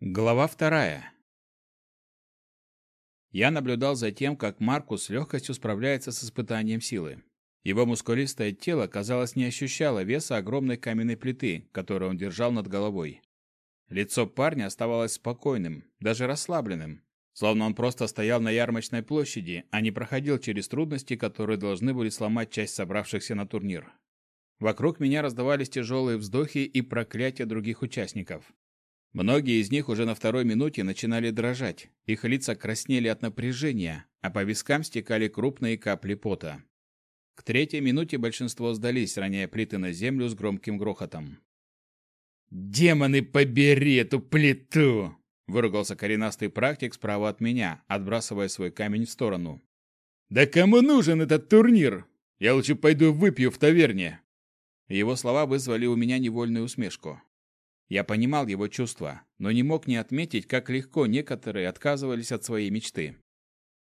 Глава вторая. Я наблюдал за тем, как Маркус с легкостью справляется с испытанием силы. Его мускулистое тело, казалось, не ощущало веса огромной каменной плиты, которую он держал над головой. Лицо парня оставалось спокойным, даже расслабленным, словно он просто стоял на ярмарочной площади, а не проходил через трудности, которые должны были сломать часть собравшихся на турнир. Вокруг меня раздавались тяжелые вздохи и проклятия других участников. Многие из них уже на второй минуте начинали дрожать, их лица краснели от напряжения, а по вискам стекали крупные капли пота. К третьей минуте большинство сдались, роняя плиты на землю с громким грохотом. «Демоны, побери эту плиту!» – выругался коренастый практик справа от меня, отбрасывая свой камень в сторону. «Да кому нужен этот турнир? Я лучше пойду выпью в таверне!» Его слова вызвали у меня невольную усмешку. Я понимал его чувства, но не мог не отметить, как легко некоторые отказывались от своей мечты.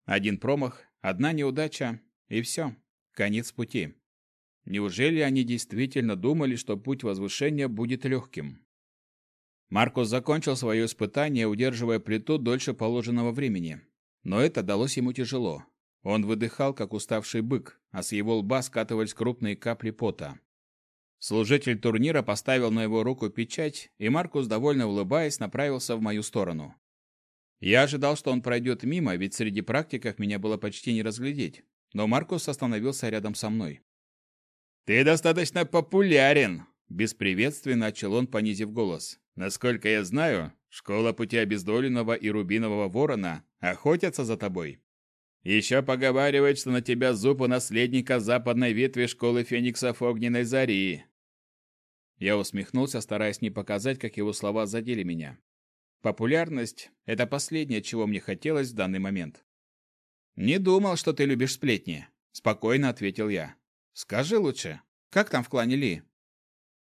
Один промах, одна неудача, и все, конец пути. Неужели они действительно думали, что путь возвышения будет легким? Маркус закончил свое испытание, удерживая плиту дольше положенного времени. Но это далось ему тяжело. Он выдыхал, как уставший бык, а с его лба скатывались крупные капли пота. Служитель турнира поставил на его руку печать, и Маркус, довольно улыбаясь, направился в мою сторону. Я ожидал, что он пройдет мимо, ведь среди практиков меня было почти не разглядеть. Но Маркус остановился рядом со мной. «Ты достаточно популярен!» Без приветствия начал он, понизив голос. «Насколько я знаю, школа пути обездоленного и рубинового ворона охотятся за тобой. Еще поговаривают, что на тебя зуб у наследника западной ветви школы фениксов огненной зари. Я усмехнулся, стараясь не показать, как его слова задели меня. Популярность — это последнее, чего мне хотелось в данный момент. «Не думал, что ты любишь сплетни», — спокойно ответил я. «Скажи лучше, как там в клане Ли?»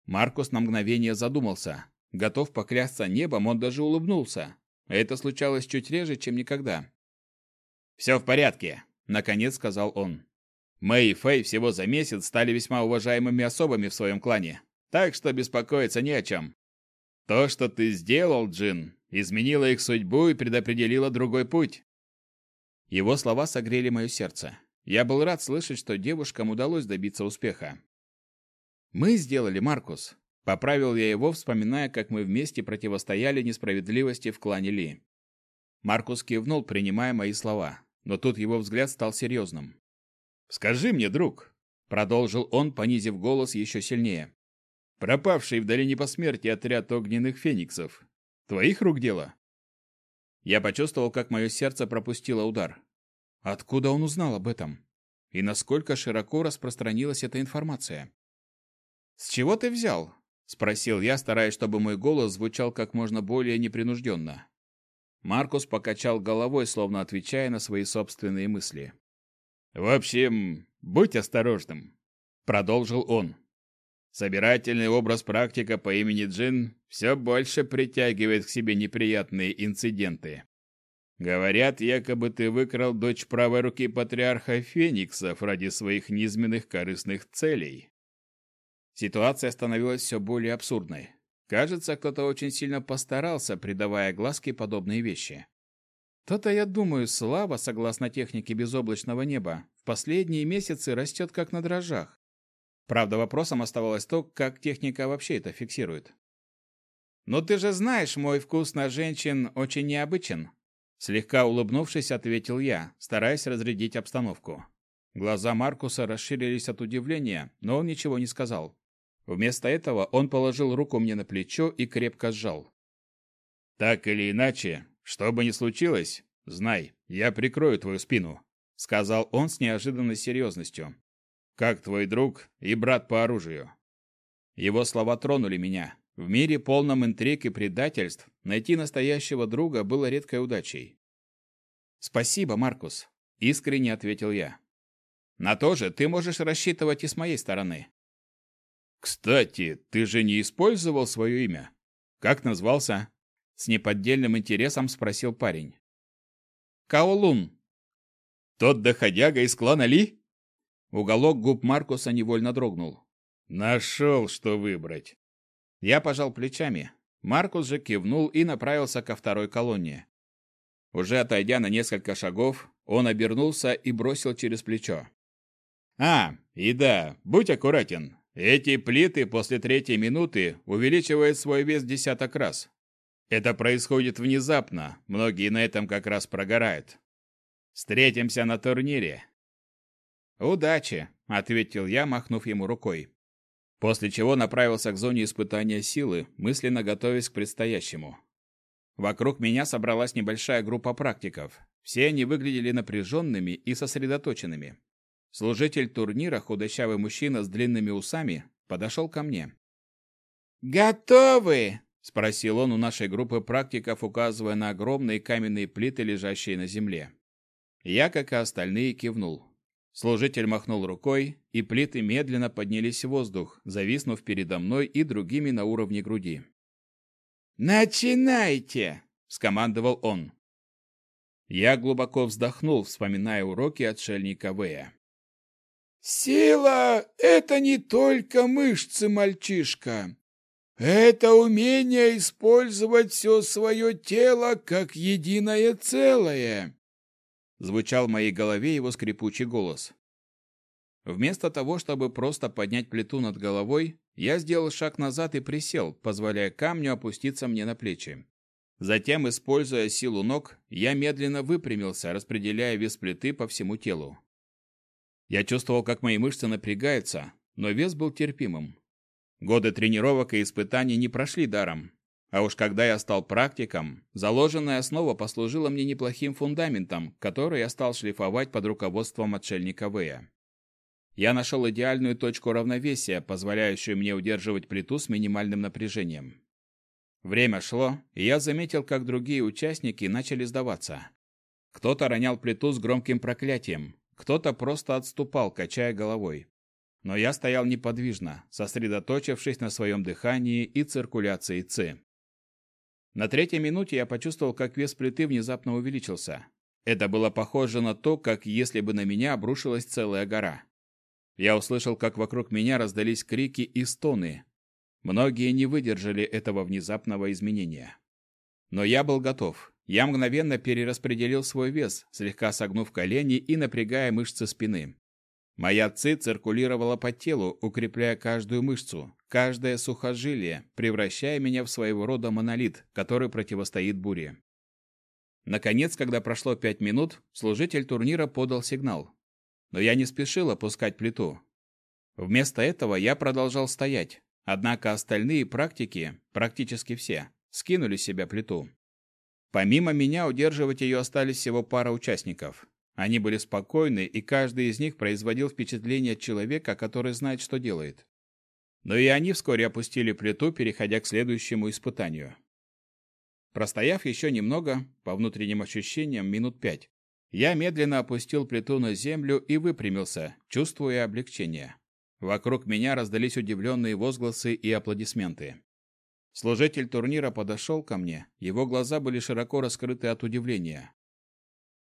Маркус на мгновение задумался. Готов поклясться небом, он даже улыбнулся. Это случалось чуть реже, чем никогда. «Все в порядке», — наконец сказал он. «Мэй и Фэй всего за месяц стали весьма уважаемыми особами в своем клане, так что беспокоиться не о чем. То, что ты сделал, Джин, изменило их судьбу и предопределило другой путь». Его слова согрели мое сердце. Я был рад слышать, что девушкам удалось добиться успеха. «Мы сделали, Маркус», — поправил я его, вспоминая, как мы вместе противостояли несправедливости в клане Ли. Маркус кивнул, принимая мои слова но тут его взгляд стал серьезным. «Скажи мне, друг», — продолжил он, понизив голос еще сильнее, «пропавший в долине посмертия отряд огненных фениксов, твоих рук дело?» Я почувствовал, как мое сердце пропустило удар. Откуда он узнал об этом? И насколько широко распространилась эта информация? «С чего ты взял?» — спросил я, стараясь, чтобы мой голос звучал как можно более непринужденно. Маркус покачал головой, словно отвечая на свои собственные мысли. «В общем, будь осторожным», — продолжил он. «Собирательный образ практика по имени Джин все больше притягивает к себе неприятные инциденты. Говорят, якобы ты выкрал дочь правой руки патриарха Фениксов ради своих низменных корыстных целей». Ситуация становилась все более абсурдной. Кажется, кто-то очень сильно постарался, придавая глазки подобные вещи. То-то, я думаю, слава, согласно технике безоблачного неба, в последние месяцы растет как на дрожжах. Правда, вопросом оставалось то, как техника вообще это фиксирует. «Но ты же знаешь, мой вкус на женщин очень необычен», слегка улыбнувшись, ответил я, стараясь разрядить обстановку. Глаза Маркуса расширились от удивления, но он ничего не сказал. Вместо этого он положил руку мне на плечо и крепко сжал. «Так или иначе, что бы ни случилось, знай, я прикрою твою спину», — сказал он с неожиданной серьезностью. «Как твой друг и брат по оружию». Его слова тронули меня. В мире, полном интриг и предательств, найти настоящего друга было редкой удачей. «Спасибо, Маркус», — искренне ответил я. «На то же ты можешь рассчитывать и с моей стороны. «Кстати, ты же не использовал свое имя? Как назвался?» С неподдельным интересом спросил парень. «Каолун». «Тот доходяга из клана Ли?» Уголок губ Маркуса невольно дрогнул. «Нашел, что выбрать». Я пожал плечами. Маркус же кивнул и направился ко второй колонне. Уже отойдя на несколько шагов, он обернулся и бросил через плечо. «А, и да, будь аккуратен. Эти плиты после третьей минуты увеличивают свой вес десяток раз. Это происходит внезапно, многие на этом как раз прогорают. Встретимся на турнире». «Удачи», — ответил я, махнув ему рукой. После чего направился к зоне испытания силы, мысленно готовясь к предстоящему. Вокруг меня собралась небольшая группа практиков. Все они выглядели напряженными и сосредоточенными. Служитель турнира, худощавый мужчина с длинными усами, подошел ко мне. «Готовы?» – спросил он у нашей группы практиков, указывая на огромные каменные плиты, лежащие на земле. Я, как и остальные, кивнул. Служитель махнул рукой, и плиты медленно поднялись в воздух, зависнув передо мной и другими на уровне груди. «Начинайте!» – скомандовал он. Я глубоко вздохнул, вспоминая уроки отшельника Вэя. «Сила — это не только мышцы, мальчишка. Это умение использовать все свое тело как единое целое», — звучал в моей голове его скрипучий голос. Вместо того, чтобы просто поднять плиту над головой, я сделал шаг назад и присел, позволяя камню опуститься мне на плечи. Затем, используя силу ног, я медленно выпрямился, распределяя вес плиты по всему телу. Я чувствовал, как мои мышцы напрягаются, но вес был терпимым. Годы тренировок и испытаний не прошли даром. А уж когда я стал практиком, заложенная основа послужила мне неплохим фундаментом, который я стал шлифовать под руководством отшельника Вэя. Я нашел идеальную точку равновесия, позволяющую мне удерживать плиту с минимальным напряжением. Время шло, и я заметил, как другие участники начали сдаваться. Кто-то ронял плиту с громким проклятием, кто-то просто отступал, качая головой. Но я стоял неподвижно, сосредоточившись на своем дыхании и циркуляции ЦИ. На третьей минуте я почувствовал, как вес плиты внезапно увеличился. Это было похоже на то, как если бы на меня обрушилась целая гора. Я услышал, как вокруг меня раздались крики и стоны. Многие не выдержали этого внезапного изменения. Но я был готов. Я мгновенно перераспределил свой вес, слегка согнув колени и напрягая мышцы спины. Моя ци циркулировала по телу, укрепляя каждую мышцу, каждое сухожилие, превращая меня в своего рода монолит, который противостоит буре. Наконец, когда прошло пять минут, служитель турнира подал сигнал но я не спешил опускать плиту. Вместо этого я продолжал стоять, однако остальные практики, практически все, скинули с себя плиту. Помимо меня удерживать ее остались всего пара участников. Они были спокойны, и каждый из них производил впечатление человека, который знает, что делает. Но и они вскоре опустили плиту, переходя к следующему испытанию. Простояв еще немного, по внутренним ощущениям, минут пять, я медленно опустил плиту на землю и выпрямился, чувствуя облегчение. Вокруг меня раздались удивленные возгласы и аплодисменты. Служитель турнира подошел ко мне, его глаза были широко раскрыты от удивления.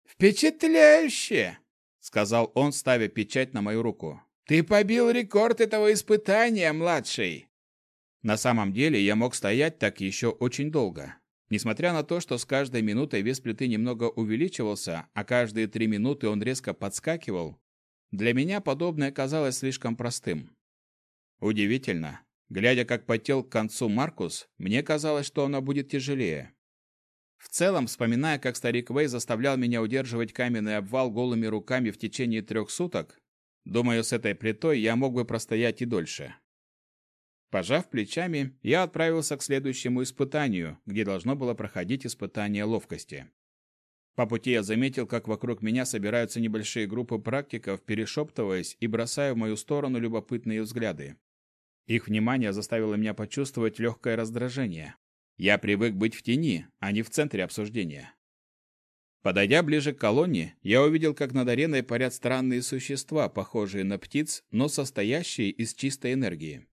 «Впечатляюще!» — сказал он, ставя печать на мою руку. «Ты побил рекорд этого испытания, младший!» На самом деле я мог стоять так еще очень долго. Несмотря на то, что с каждой минутой вес плиты немного увеличивался, а каждые три минуты он резко подскакивал, для меня подобное казалось слишком простым. Удивительно. Глядя, как потел к концу Маркус, мне казалось, что оно будет тяжелее. В целом, вспоминая, как старик Вэй заставлял меня удерживать каменный обвал голыми руками в течение трех суток, думаю, с этой плитой я мог бы простоять и дольше. Пожав плечами, я отправился к следующему испытанию, где должно было проходить испытание ловкости. По пути я заметил, как вокруг меня собираются небольшие группы практиков, перешептываясь и бросая в мою сторону любопытные взгляды. Их внимание заставило меня почувствовать легкое раздражение. Я привык быть в тени, а не в центре обсуждения. Подойдя ближе к колонне, я увидел, как над ареной парят странные существа, похожие на птиц, но состоящие из чистой энергии.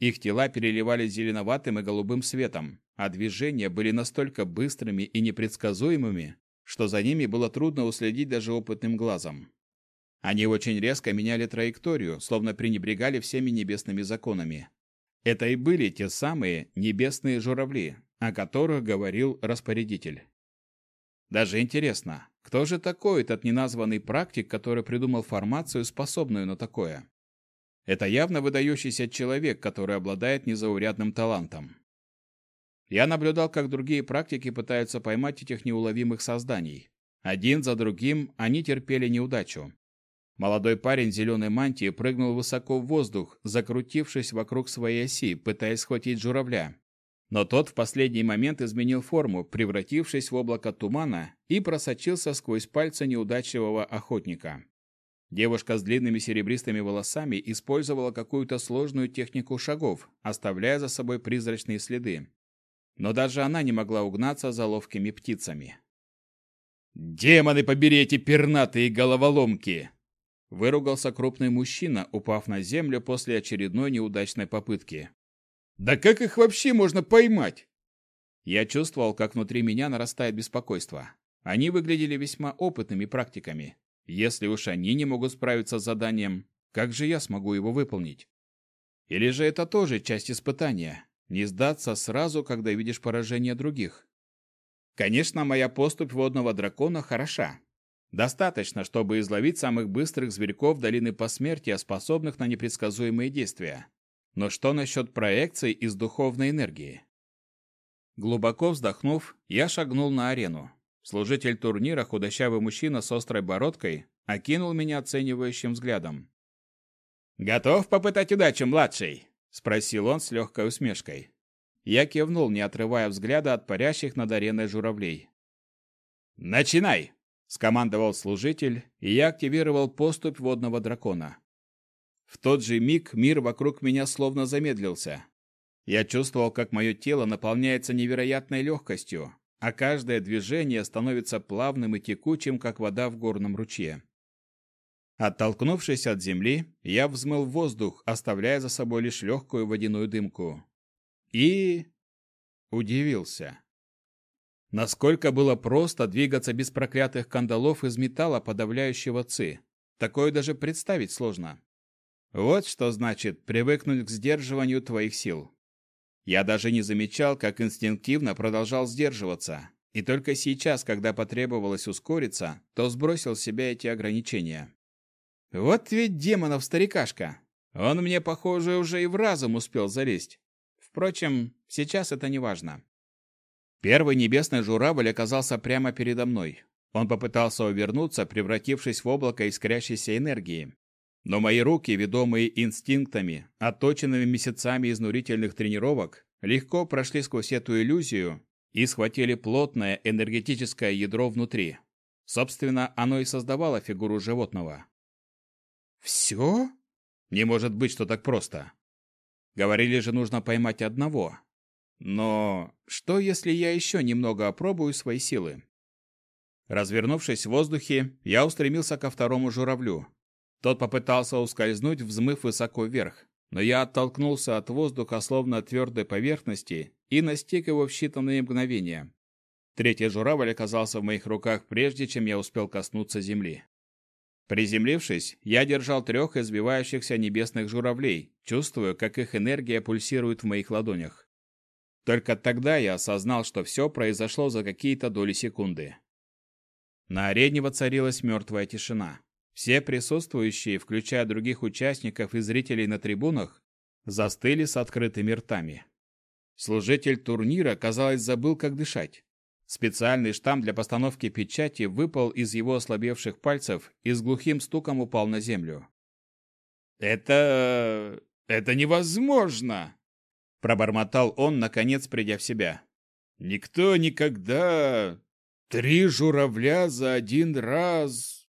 Их тела переливались зеленоватым и голубым светом, а движения были настолько быстрыми и непредсказуемыми, что за ними было трудно уследить даже опытным глазом. Они очень резко меняли траекторию, словно пренебрегали всеми небесными законами. Это и были те самые небесные журавли, о которых говорил распорядитель. Даже интересно, кто же такой этот неназванный практик, который придумал формацию, способную на такое? Это явно выдающийся человек, который обладает незаурядным талантом. Я наблюдал, как другие практики пытаются поймать этих неуловимых созданий. Один за другим они терпели неудачу. Молодой парень в зеленой мантии прыгнул высоко в воздух, закрутившись вокруг своей оси, пытаясь схватить журавля. Но тот в последний момент изменил форму, превратившись в облако тумана, и просочился сквозь пальцы неудачливого охотника. Девушка с длинными серебристыми волосами использовала какую-то сложную технику шагов, оставляя за собой призрачные следы. Но даже она не могла угнаться за ловкими птицами. «Демоны побери эти пернатые головоломки!» Выругался крупный мужчина, упав на землю после очередной неудачной попытки. Да как их вообще можно поймать? Я чувствовал, как внутри меня нарастает беспокойство. Они выглядели весьма опытными практиками. Если уж они не могут справиться с заданием, как же я смогу его выполнить? Или же это тоже часть испытания? Не сдаться сразу, когда видишь поражение других? Конечно, моя поступь водного дракона хороша. Достаточно, чтобы изловить самых быстрых зверьков долины посмертия, способных на непредсказуемые действия. Но что насчет проекций из духовной энергии? Глубоко вздохнув, я шагнул на арену. Служитель турнира, худощавый мужчина с острой бородкой, окинул меня оценивающим взглядом. «Готов попытать удачу, младший?» – спросил он с легкой усмешкой. Я кивнул, не отрывая взгляда от парящих над ареной журавлей. «Начинай!» – скомандовал служитель, и я активировал поступь водного дракона. В тот же миг мир вокруг меня словно замедлился. Я чувствовал, как мое тело наполняется невероятной легкостью, а каждое движение становится плавным и текучим, как вода в горном ручье. Оттолкнувшись от земли, я взмыл воздух, оставляя за собой лишь легкую водяную дымку. И... удивился. Насколько было просто двигаться без проклятых кандалов из металла, подавляющего ци. Такое даже представить сложно. Вот что значит привыкнуть к сдерживанию твоих сил. Я даже не замечал, как инстинктивно продолжал сдерживаться, и только сейчас, когда потребовалось ускориться, то сбросил с себя эти ограничения. Вот ведь демонов старикашка. Он мне, похоже, уже и в разум успел залезть. Впрочем, сейчас это не важно. Первый небесный журавль оказался прямо передо мной. Он попытался увернуться, превратившись в облако искрящейся энергии, но мои руки, ведомые инстинктами, отточенными месяцами изнурительных тренировок, легко прошли сквозь эту иллюзию и схватили плотное энергетическое ядро внутри. Собственно, оно и создавало фигуру животного. «Все? Не может быть, что так просто. Говорили же, нужно поймать одного. Но что, если я еще немного опробую свои силы?» Развернувшись в воздухе, я устремился ко второму журавлю, тот попытался ускользнуть, взмыв высоко вверх, но я оттолкнулся от воздуха словно от твердой поверхности и настиг его в считанные мгновения. Третий журавль оказался в моих руках прежде, чем я успел коснуться земли. Приземлившись, я держал трех избивающихся небесных журавлей, чувствуя, как их энергия пульсирует в моих ладонях. Только тогда я осознал, что все произошло за какие-то доли секунды. На арене воцарилась мертвая тишина. Все присутствующие, включая других участников и зрителей на трибунах, застыли с открытыми ртами. Служитель турнира, казалось, забыл, как дышать. Специальный штамп для постановки печати выпал из его ослабевших пальцев и с глухим стуком упал на землю. «Это... это невозможно!» Пробормотал он, наконец придя в себя. «Никто никогда... Три журавля за один раз...»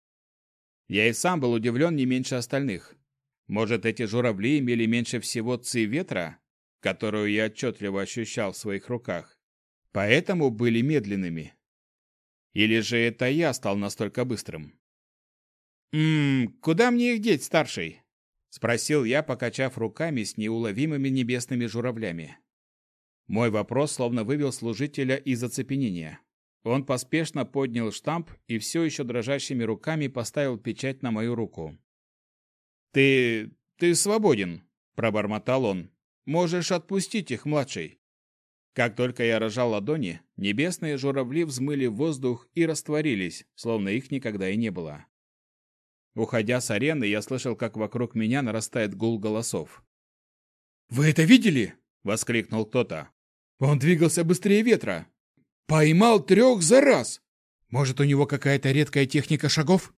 Я и сам был удивлен не меньше остальных. Может, эти журавли имели меньше всего ци ветра, которую я отчетливо ощущал в своих руках, поэтому были медленными. Или же это я стал настолько быстрым? «Ммм, куда мне их деть, старший?» — спросил я, покачав руками с неуловимыми небесными журавлями. Мой вопрос словно вывел служителя из оцепенения. Он поспешно поднял штамп и все еще дрожащими руками поставил печать на мою руку. «Ты... ты свободен», — пробормотал он. Можешь отпустить их, младший. Как только я рожал ладони, небесные журавли взмыли в воздух и растворились, словно их никогда и не было. Уходя с арены, я слышал, как вокруг меня нарастает гул голосов. «Вы это видели?» — воскликнул кто-то. «Он двигался быстрее ветра. Поймал трех за раз. Может, у него какая-то редкая техника шагов?»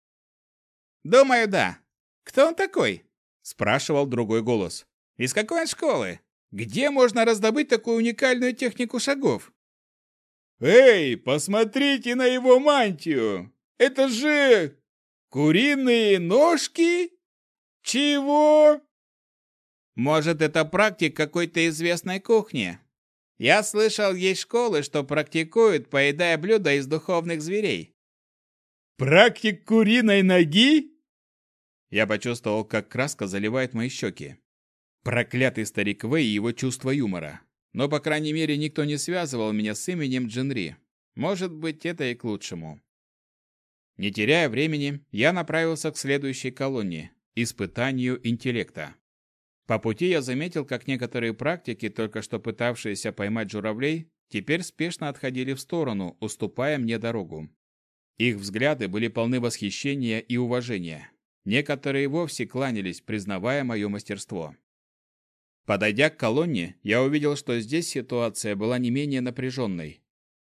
«Думаю, да. Кто он такой?» — спрашивал другой голос. «Из какой он школы? Где можно раздобыть такую уникальную технику шагов?» «Эй, посмотрите на его мантию! Это же куриные ножки? Чего?» «Может, это практик какой-то известной кухни?» Я слышал, есть школы, что практикуют, поедая блюда из духовных зверей. Практик куриной ноги? Я почувствовал, как краска заливает мои щеки. Проклятый старик Вэй и его чувство юмора. Но, по крайней мере, никто не связывал меня с именем Джинри. Может быть, это и к лучшему. Не теряя времени, я направился к следующей колонне – испытанию интеллекта. По пути я заметил, как некоторые практики, только что пытавшиеся поймать журавлей, теперь спешно отходили в сторону, уступая мне дорогу. Их взгляды были полны восхищения и уважения. Некоторые вовсе кланялись, признавая мое мастерство. Подойдя к колонне, я увидел, что здесь ситуация была не менее напряженной.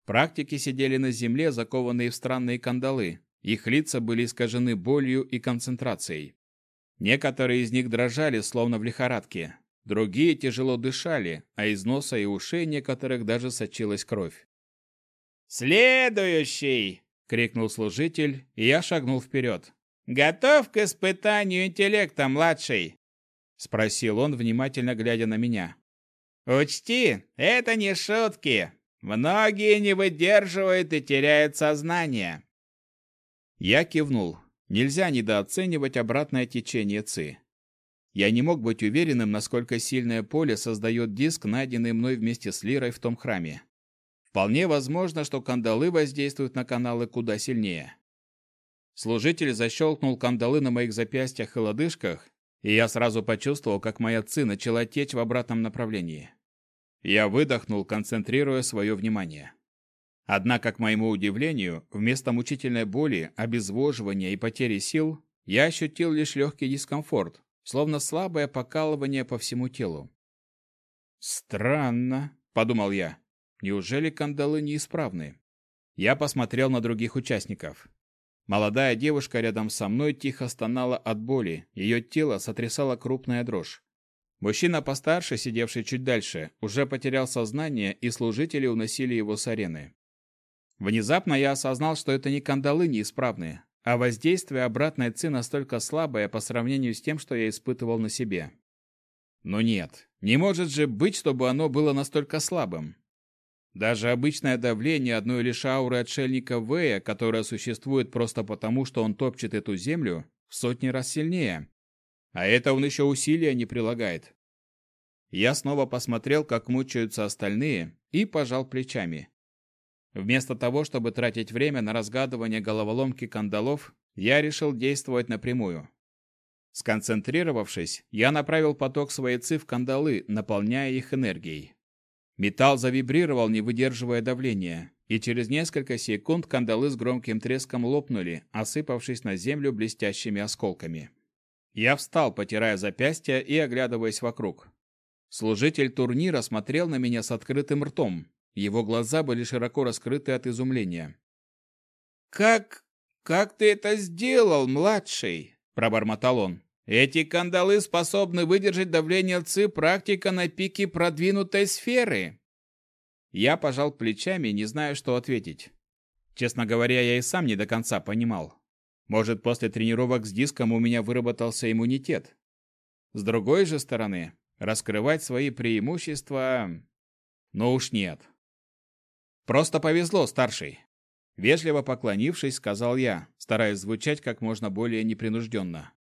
Практики сидели на земле, закованные в странные кандалы. Их лица были искажены болью и концентрацией. Некоторые из них дрожали, словно в лихорадке. Другие тяжело дышали, а из носа и ушей некоторых даже сочилась кровь. «Следующий!» — крикнул служитель, и я шагнул вперед. «Готов к испытанию интеллекта, младший?» — спросил он, внимательно глядя на меня. «Учти, это не шутки. Многие не выдерживают и теряют сознание». Я кивнул. Нельзя недооценивать обратное течение ЦИ. Я не мог быть уверенным, насколько сильное поле создает диск, найденный мной вместе с Лирой в том храме. Вполне возможно, что кандалы воздействуют на каналы куда сильнее. Служитель защелкнул кандалы на моих запястьях и лодыжках, и я сразу почувствовал, как моя ци начала течь в обратном направлении. Я выдохнул, концентрируя свое внимание. Однако, к моему удивлению, вместо мучительной боли, обезвоживания и потери сил, я ощутил лишь легкий дискомфорт, словно слабое покалывание по всему телу. «Странно», — подумал я. «Неужели кандалы неисправны?» Я посмотрел на других участников. Молодая девушка рядом со мной тихо стонала от боли, ее тело сотрясала крупная дрожь. Мужчина постарше, сидевший чуть дальше, уже потерял сознание, и служители уносили его с арены. Внезапно я осознал, что это не кандалы неисправные, а воздействие обратной ци настолько слабое по сравнению с тем, что я испытывал на себе. Но нет, не может же быть, чтобы оно было настолько слабым. Даже обычное давление одной лишь ауры отшельника Вэя, которое существует просто потому, что он топчет эту землю, в сотни раз сильнее. А это он еще усилия не прилагает. Я снова посмотрел, как мучаются остальные, и пожал плечами. Вместо того, чтобы тратить время на разгадывание головоломки кандалов, я решил действовать напрямую. Сконцентрировавшись, я направил поток своей ци в кандалы, наполняя их энергией. Металл завибрировал, не выдерживая давления, и через несколько секунд кандалы с громким треском лопнули, осыпавшись на землю блестящими осколками. Я встал, потирая запястья и оглядываясь вокруг. Служитель турнира смотрел на меня с открытым ртом, его глаза были широко раскрыты от изумления. «Как... как ты это сделал, младший?» – пробормотал он. «Эти кандалы способны выдержать давление ЦИ практика на пике продвинутой сферы». Я пожал плечами, не зная, что ответить. Честно говоря, я и сам не до конца понимал. Может, после тренировок с диском у меня выработался иммунитет. С другой же стороны, раскрывать свои преимущества... Ну уж нет. Просто повезло, старший. Вежливо поклонившись, сказал я, стараясь звучать как можно более непринужденно.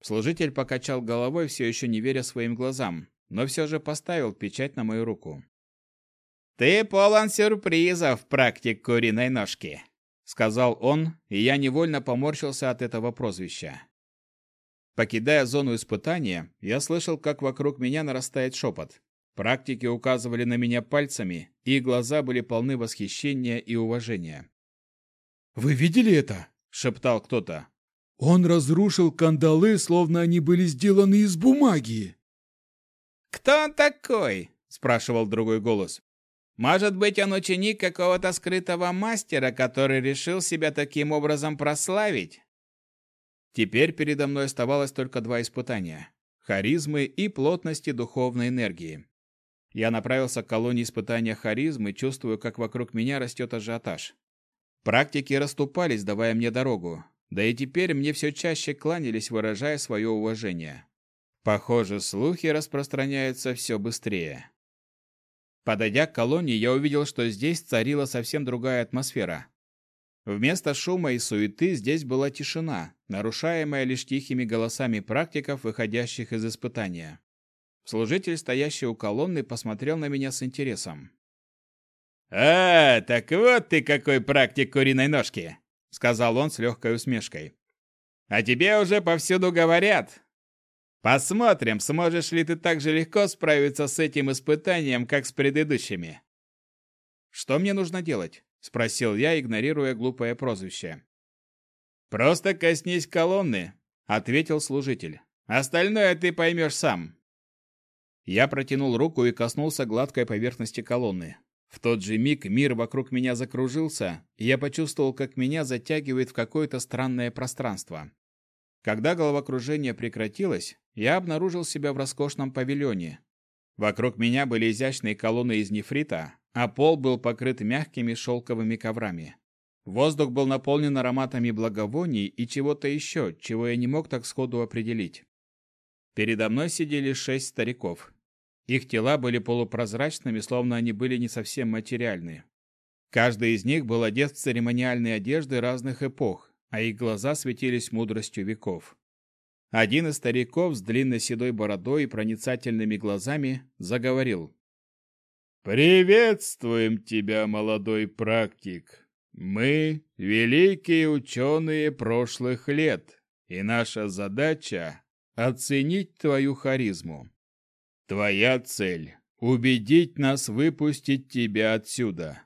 Служитель покачал головой, все еще не веря своим глазам, но все же поставил печать на мою руку. «Ты полон сюрпризов, практик куриной ножки», — сказал он, и я невольно поморщился от этого прозвища. Покидая зону испытания, я слышал, как вокруг меня нарастает шепот. Практики указывали на меня пальцами, и глаза были полны восхищения и уважения. «Вы видели это?» – шептал кто-то. «Он разрушил кандалы, словно они были сделаны из бумаги!» «Кто он такой?» – спрашивал другой голос. «Может быть, он ученик какого-то скрытого мастера, который решил себя таким образом прославить?» Теперь передо мной оставалось только два испытания – харизмы и плотности духовной энергии. Я направился к колонии испытания харизмы, чувствую, как вокруг меня растет ажиотаж. Практики расступались, давая мне дорогу. Да и теперь мне все чаще кланялись, выражая свое уважение. Похоже, слухи распространяются все быстрее. Подойдя к колонии, я увидел, что здесь царила совсем другая атмосфера. Вместо шума и суеты здесь была тишина, нарушаемая лишь тихими голосами практиков, выходящих из испытания. Служитель, стоящий у колонны, посмотрел на меня с интересом. «А, так вот ты какой практик куриной ножки!» — сказал он с легкой усмешкой. «А тебе уже повсюду говорят. Посмотрим, сможешь ли ты так же легко справиться с этим испытанием, как с предыдущими». «Что мне нужно делать?» — спросил я, игнорируя глупое прозвище. «Просто коснись колонны», — ответил служитель. «Остальное ты поймешь сам». Я протянул руку и коснулся гладкой поверхности колонны. В тот же миг мир вокруг меня закружился, и я почувствовал, как меня затягивает в какое-то странное пространство. Когда головокружение прекратилось, я обнаружил себя в роскошном павильоне. Вокруг меня были изящные колонны из нефрита, а пол был покрыт мягкими шелковыми коврами. Воздух был наполнен ароматами благовоний и чего-то еще, чего я не мог так сходу определить. Передо мной сидели шесть стариков. Их тела были полупрозрачными, словно они были не совсем материальны. Каждый из них был одет в церемониальные одежды разных эпох, а их глаза светились мудростью веков. Один из стариков с длинной седой бородой и проницательными глазами заговорил. «Приветствуем тебя, молодой практик! Мы — великие ученые прошлых лет, и наша задача — оценить твою харизму. Твоя цель — убедить нас выпустить тебя отсюда.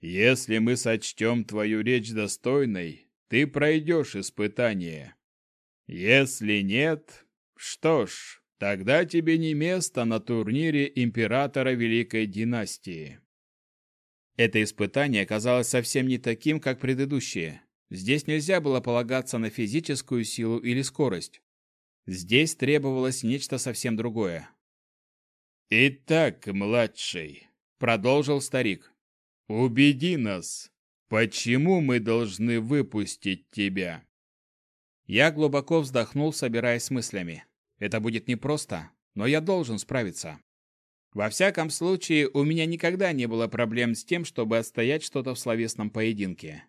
Если мы сочтем твою речь достойной, ты пройдешь испытание. Если нет, что ж, тогда тебе не место на турнире императора Великой Династии. Это испытание оказалось совсем не таким, как предыдущие. Здесь нельзя было полагаться на физическую силу или скорость. Здесь требовалось нечто совсем другое. «Итак, младший», — продолжил старик, — «убеди нас, почему мы должны выпустить тебя?» Я глубоко вздохнул, собираясь с мыслями. Это будет непросто, но я должен справиться. Во всяком случае, у меня никогда не было проблем с тем, чтобы отстоять что-то в словесном поединке.